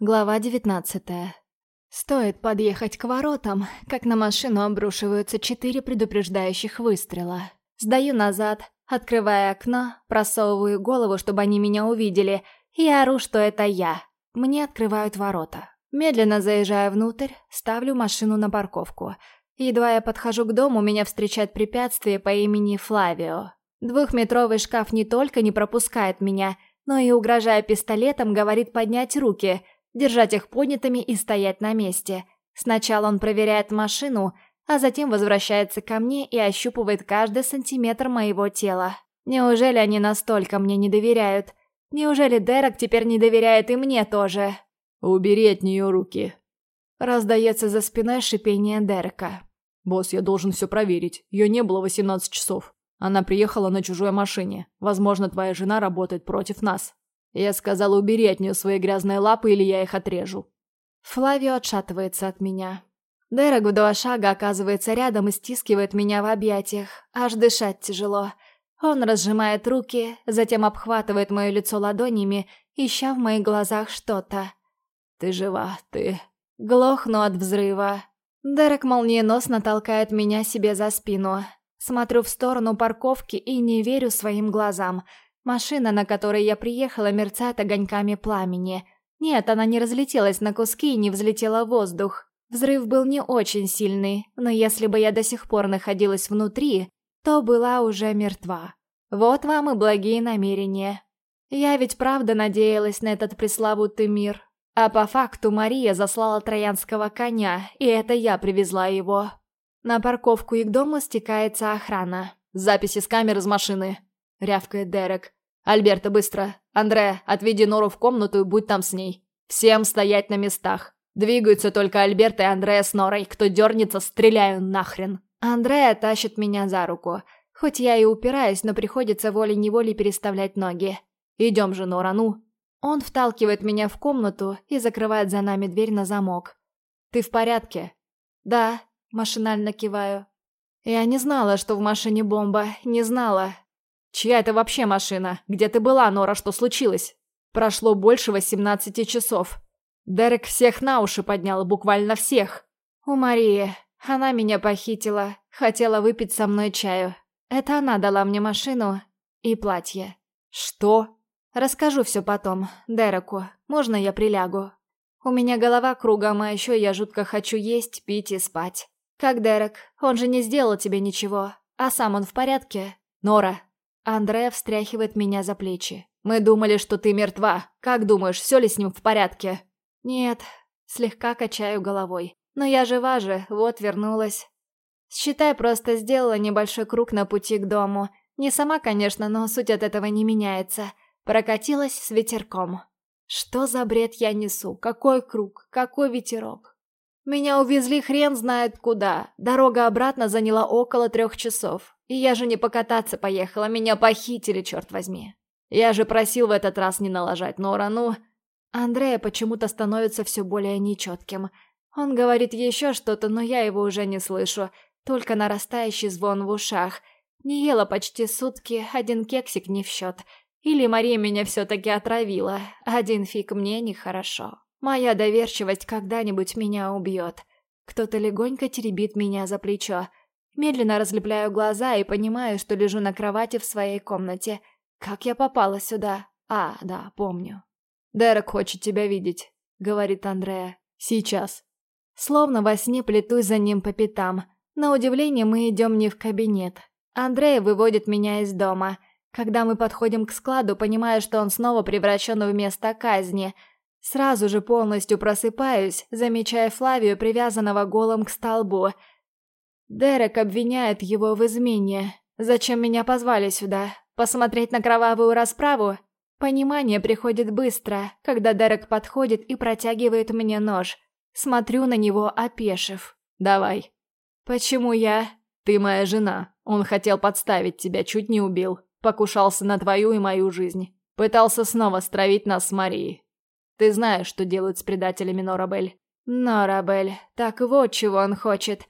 Глава девятнадцатая. Стоит подъехать к воротам, как на машину обрушиваются четыре предупреждающих выстрела. Сдаю назад, открывая окно, просовываю голову, чтобы они меня увидели, и ору, что это я. Мне открывают ворота. Медленно заезжаю внутрь, ставлю машину на парковку. Едва я подхожу к дому, меня встречает препятствие по имени Флавио. Двухметровый шкаф не только не пропускает меня, но и, угрожая пистолетом, говорит поднять руки – держать их поднятыми и стоять на месте. Сначала он проверяет машину, а затем возвращается ко мне и ощупывает каждый сантиметр моего тела. Неужели они настолько мне не доверяют? Неужели Дерек теперь не доверяет и мне тоже? «Убери от нее руки!» Раздается за спиной шипение Дерека. «Босс, я должен все проверить. Ее не было 18 часов. Она приехала на чужой машине. Возможно, твоя жена работает против нас». Я сказала, убери от нее свои грязные лапы, или я их отрежу. Флавио отшатывается от меня. Дерек в два шага оказывается рядом и стискивает меня в объятиях. Аж дышать тяжело. Он разжимает руки, затем обхватывает мое лицо ладонями, ища в моих глазах что-то. «Ты жива, ты...» Глохну от взрыва. Дерек молниеносно толкает меня себе за спину. Смотрю в сторону парковки и не верю своим глазам – Машина, на которой я приехала, мерцает огоньками пламени. Нет, она не разлетелась на куски и не взлетела в воздух. Взрыв был не очень сильный, но если бы я до сих пор находилась внутри, то была уже мертва. Вот вам и благие намерения. Я ведь правда надеялась на этот пресловутый мир. А по факту Мария заслала троянского коня, и это я привезла его. На парковку и к дому стекается охрана. «Записи с камер из машины», — рявкает Дерек. «Альберта, быстро! Андре, отведи Нору в комнату и будь там с ней. Всем стоять на местах. Двигаются только Альберт и Андрея с Норой. Кто дернется, стреляю нахрен!» Андрея тащит меня за руку. Хоть я и упираюсь, но приходится волей-неволей переставлять ноги. «Идем же, Нора, ну!» Он вталкивает меня в комнату и закрывает за нами дверь на замок. «Ты в порядке?» «Да», — машинально киваю. «Я не знала, что в машине бомба, не знала. «Чья это вообще машина? Где ты была, Нора? Что случилось?» Прошло больше 18 часов. Дерек всех на уши поднял, буквально всех. «У Марии. Она меня похитила. Хотела выпить со мной чаю. Это она дала мне машину и платье». «Что?» «Расскажу все потом. Дереку. Можно я прилягу?» «У меня голова кругом, а еще я жутко хочу есть, пить и спать. Как Дерек? Он же не сделал тебе ничего. А сам он в порядке?» «Нора, Андрея встряхивает меня за плечи. «Мы думали, что ты мертва. Как думаешь, все ли с ним в порядке?» «Нет». Слегка качаю головой. «Но я жива же, вот вернулась». Считай, просто сделала небольшой круг на пути к дому. Не сама, конечно, но суть от этого не меняется. Прокатилась с ветерком. Что за бред я несу? Какой круг? Какой ветерок? Меня увезли хрен знает куда. Дорога обратно заняла около трех часов. И я же не покататься поехала, меня похитили, черт возьми. Я же просил в этот раз не налажать Нора, ну... Андрея почему-то становится все более нечетким. Он говорит еще что-то, но я его уже не слышу. Только нарастающий звон в ушах. Не ела почти сутки, один кексик не в счет. Или Мария меня все-таки отравила. Один фиг мне нехорошо. Моя доверчивость когда-нибудь меня убьет. Кто-то легонько теребит меня за плечо. Медленно разлепляю глаза и понимаю, что лежу на кровати в своей комнате. Как я попала сюда? А, да, помню. «Дерек хочет тебя видеть», — говорит Андрея. «Сейчас». Словно во сне плетусь за ним по пятам. На удивление мы идем не в кабинет. Андрей выводит меня из дома. Когда мы подходим к складу, понимаю, что он снова превращен в место казни. Сразу же полностью просыпаюсь, замечая Флавию, привязанного голым к столбу — Дерек обвиняет его в измене. Зачем меня позвали сюда? Посмотреть на кровавую расправу? Понимание приходит быстро, когда Дерек подходит и протягивает мне нож. Смотрю на него, опешив. «Давай». «Почему я?» «Ты моя жена. Он хотел подставить тебя, чуть не убил. Покушался на твою и мою жизнь. Пытался снова стравить нас с Марией. Ты знаешь, что делают с предателями Норабель». «Норабель. Так вот чего он хочет.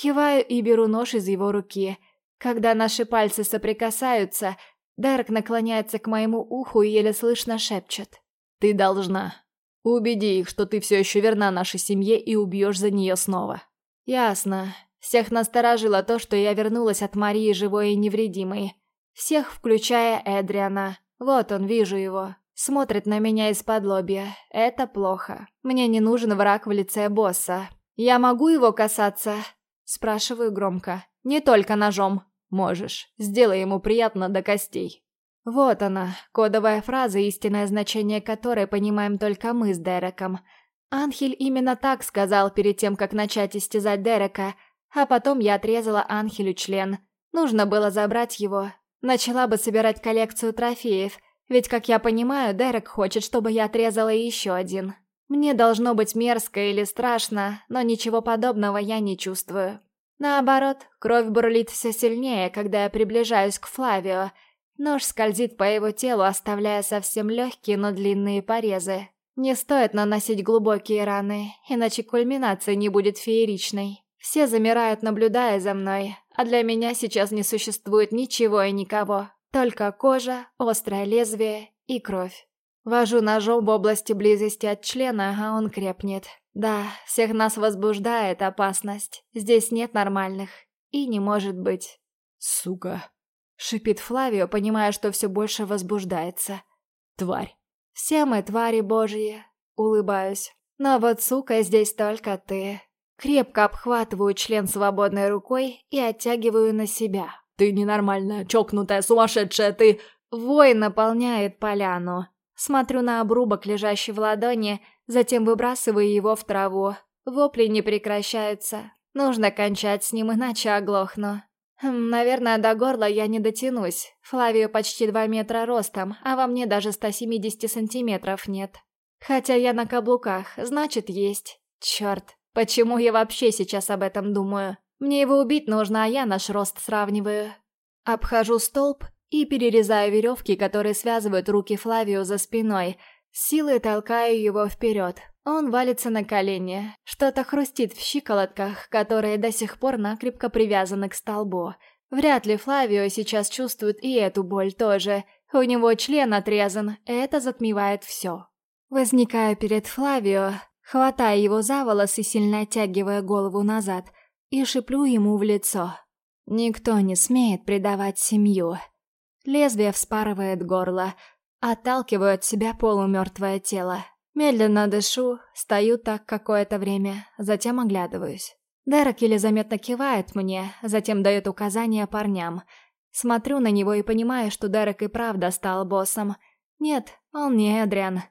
Киваю и беру нож из его руки. Когда наши пальцы соприкасаются, Дерек наклоняется к моему уху и еле слышно шепчет. «Ты должна». Убеди их, что ты все еще верна нашей семье и убьешь за нее снова. Ясно. Всех насторожило то, что я вернулась от Марии живой и невредимой. Всех, включая Эдриана. Вот он, вижу его. Смотрит на меня из-под лобья. Это плохо. Мне не нужен враг в лице босса. Я могу его касаться? Спрашиваю громко. Не только ножом. Можешь. Сделай ему приятно до костей. Вот она, кодовая фраза, истинное значение которой понимаем только мы с Дереком. Анхель именно так сказал перед тем, как начать истязать Дерека, а потом я отрезала Анхелю член. Нужно было забрать его. Начала бы собирать коллекцию трофеев – ведь, как я понимаю, Дерек хочет, чтобы я отрезала еще один. Мне должно быть мерзко или страшно, но ничего подобного я не чувствую. Наоборот, кровь бурлит все сильнее, когда я приближаюсь к Флавио. Нож скользит по его телу, оставляя совсем легкие, но длинные порезы. Не стоит наносить глубокие раны, иначе кульминация не будет фееричной. Все замирают, наблюдая за мной, а для меня сейчас не существует ничего и никого. Только кожа, острое лезвие и кровь. Вожу ножом в области близости от члена, а он крепнет. Да, всех нас возбуждает опасность. Здесь нет нормальных. И не может быть. «Сука!» — шипит Флавио, понимая, что все больше возбуждается. «Тварь!» «Все мы твари божьи!» — улыбаюсь. «Но вот, сука, здесь только ты!» Крепко обхватываю член свободной рукой и оттягиваю на себя. «Ты ненормальная, чокнутая, сумасшедшая, ты...» Вой наполняет поляну. Смотрю на обрубок, лежащий в ладони, затем выбрасываю его в траву. Вопли не прекращаются. Нужно кончать с ним, иначе оглохну. Хм, наверное, до горла я не дотянусь. Флавию почти 2 метра ростом, а во мне даже 170 сантиметров нет. Хотя я на каблуках, значит есть. Черт, почему я вообще сейчас об этом думаю? Мне его убить нужно, а я наш рост сравниваю. Обхожу столб и перерезаю веревки, которые связывают руки Флавио за спиной. Силой толкаю его вперед. Он валится на колени. Что-то хрустит в щиколотках, которые до сих пор накрепко привязаны к столбу. Вряд ли Флавио сейчас чувствует и эту боль тоже. У него член отрезан, это затмевает все. Возникаю перед Флавио, хватая его за волосы, сильно оттягивая голову назад – и шиплю ему в лицо. Никто не смеет предавать семью. Лезвие вспарывает горло, отталкиваю от себя полумертвое тело. Медленно дышу, стою так какое-то время, затем оглядываюсь. Дерек еле заметно кивает мне, затем дает указания парням. Смотрю на него и понимаю, что Дерек и правда стал боссом. Нет, он не Эдриан.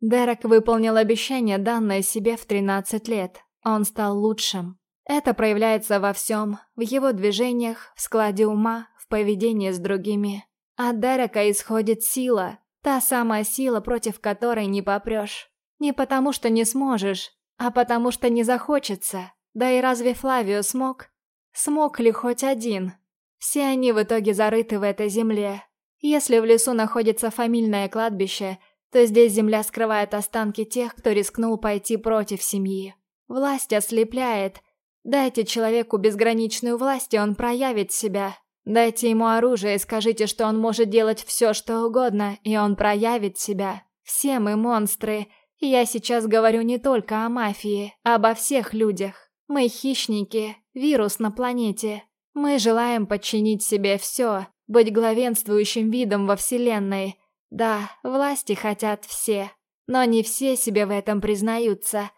Дерек выполнил обещание, данное себе в 13 лет. Он стал лучшим. Это проявляется во всем, в его движениях, в складе ума, в поведении с другими. От Дерека исходит сила, та самая сила, против которой не попрешь. Не потому, что не сможешь, а потому, что не захочется. Да и разве Флавио смог? Смог ли хоть один? Все они в итоге зарыты в этой земле. Если в лесу находится фамильное кладбище, то здесь земля скрывает останки тех, кто рискнул пойти против семьи. Власть ослепляет, Дайте человеку безграничную власть, и он проявит себя. Дайте ему оружие и скажите, что он может делать все, что угодно, и он проявит себя. Все мы монстры. Я сейчас говорю не только о мафии, а обо всех людях. Мы хищники, вирус на планете. Мы желаем подчинить себе все, быть главенствующим видом во Вселенной. Да, власти хотят все, но не все себе в этом признаются.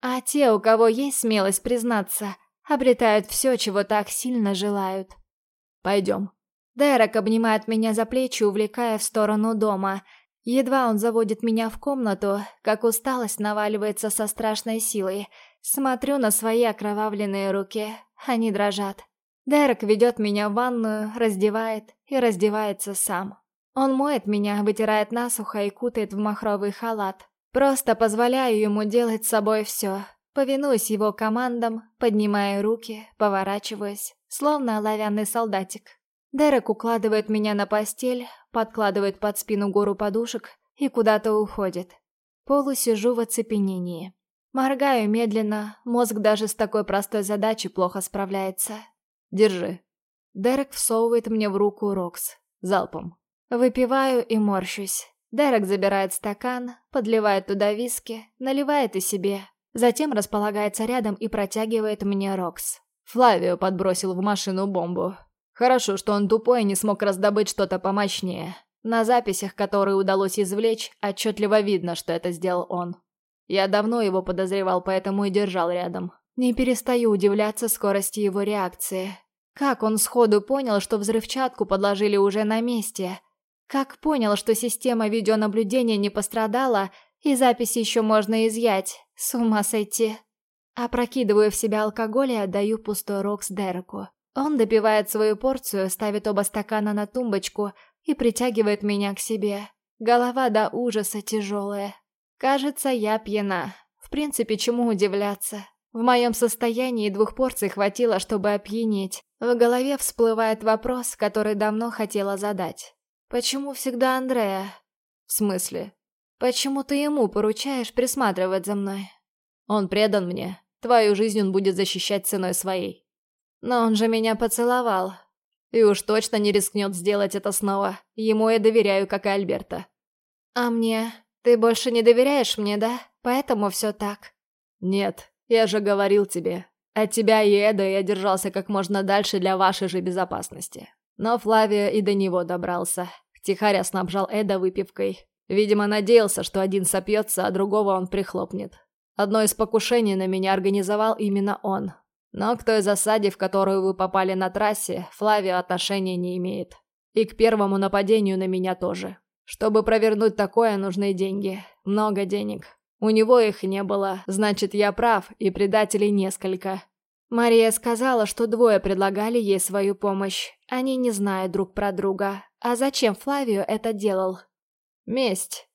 А те, у кого есть смелость признаться, обретают все, чего так сильно желают. «Пойдем». Дерек обнимает меня за плечи, увлекая в сторону дома. Едва он заводит меня в комнату, как усталость наваливается со страшной силой. Смотрю на свои окровавленные руки, они дрожат. Дерек ведет меня в ванную, раздевает и раздевается сам. Он моет меня, вытирает насухо и кутает в махровый халат. Просто позволяю ему делать с собой все. Повинуюсь его командам, поднимая руки, поворачиваясь, словно оловянный солдатик. Дерек укладывает меня на постель, подкладывает под спину гору подушек и куда-то уходит. Полусижу в оцепенении. Моргаю медленно, мозг даже с такой простой задачей плохо справляется. Держи. Дерек всовывает мне в руку Рокс. Залпом. Выпиваю и морщусь. Дерек забирает стакан, подливает туда виски, наливает и себе. Затем располагается рядом и протягивает мне Рокс. Флавио подбросил в машину бомбу. Хорошо, что он тупой и не смог раздобыть что-то помощнее. На записях, которые удалось извлечь, отчетливо видно, что это сделал он. Я давно его подозревал, поэтому и держал рядом. Не перестаю удивляться скорости его реакции. Как он сходу понял, что взрывчатку подложили уже на месте? Как понял, что система видеонаблюдения не пострадала, и записи еще можно изъять? С ума сойти. Опрокидываю в себя алкоголь и отдаю пустой Рокс Дереку. Он допивает свою порцию, ставит оба стакана на тумбочку и притягивает меня к себе. Голова до ужаса тяжелая. Кажется, я пьяна. В принципе, чему удивляться? В моем состоянии двух порций хватило, чтобы опьянеть. В голове всплывает вопрос, который давно хотела задать. Почему всегда Андрея? В смысле? Почему ты ему поручаешь присматривать за мной? Он предан мне. Твою жизнь он будет защищать ценой своей. Но он же меня поцеловал. И уж точно не рискнет сделать это снова. Ему я доверяю, как и Альберта. А мне? Ты больше не доверяешь мне, да? Поэтому все так. Нет, я же говорил тебе. От тебя и Эда я держался как можно дальше для вашей же безопасности. Но Флавия и до него добрался. Тихаря снабжал Эда выпивкой. Видимо, надеялся, что один сопьется, а другого он прихлопнет. Одно из покушений на меня организовал именно он. Но к той засаде, в которую вы попали на трассе, Флавио отношения не имеет. И к первому нападению на меня тоже. Чтобы провернуть такое, нужны деньги. Много денег. У него их не было, значит, я прав, и предателей несколько. Мария сказала, что двое предлагали ей свою помощь. Они не знают друг про друга. А зачем Флавио это делал? Месть.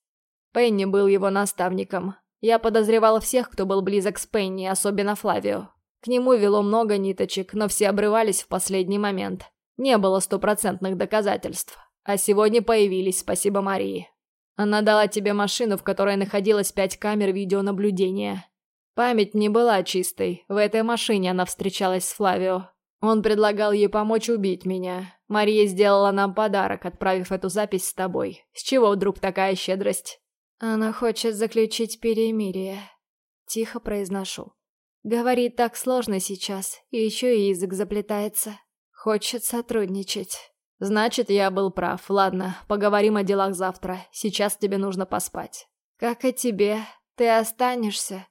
Пенни был его наставником. Я подозревала всех, кто был близок с Пенни, особенно Флавио. К нему вело много ниточек, но все обрывались в последний момент. Не было стопроцентных доказательств. А сегодня появились, спасибо Марии. Она дала тебе машину, в которой находилось пять камер видеонаблюдения. Память не была чистой. В этой машине она встречалась с Флавио. Он предлагал ей помочь убить меня. Мария сделала нам подарок, отправив эту запись с тобой. С чего вдруг такая щедрость? Она хочет заключить перемирие. Тихо произношу. Говорит так сложно сейчас, и еще и язык заплетается. Хочет сотрудничать. «Значит, я был прав. Ладно, поговорим о делах завтра. Сейчас тебе нужно поспать». «Как и тебе. Ты останешься?»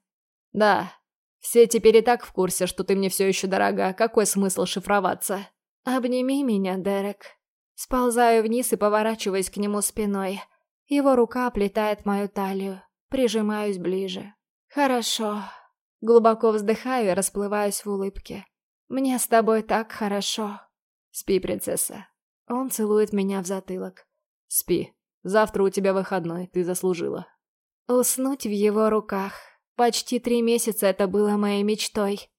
«Да. Все теперь и так в курсе, что ты мне все еще дорога. Какой смысл шифроваться?» «Обними меня, Дерек». Сползаю вниз и поворачиваюсь к нему спиной. Его рука оплетает мою талию. Прижимаюсь ближе. «Хорошо». Глубоко вздыхаю и расплываюсь в улыбке. «Мне с тобой так хорошо». «Спи, принцесса». Он целует меня в затылок. «Спи. Завтра у тебя выходной, ты заслужила». Уснуть в его руках. Почти три месяца это было моей мечтой.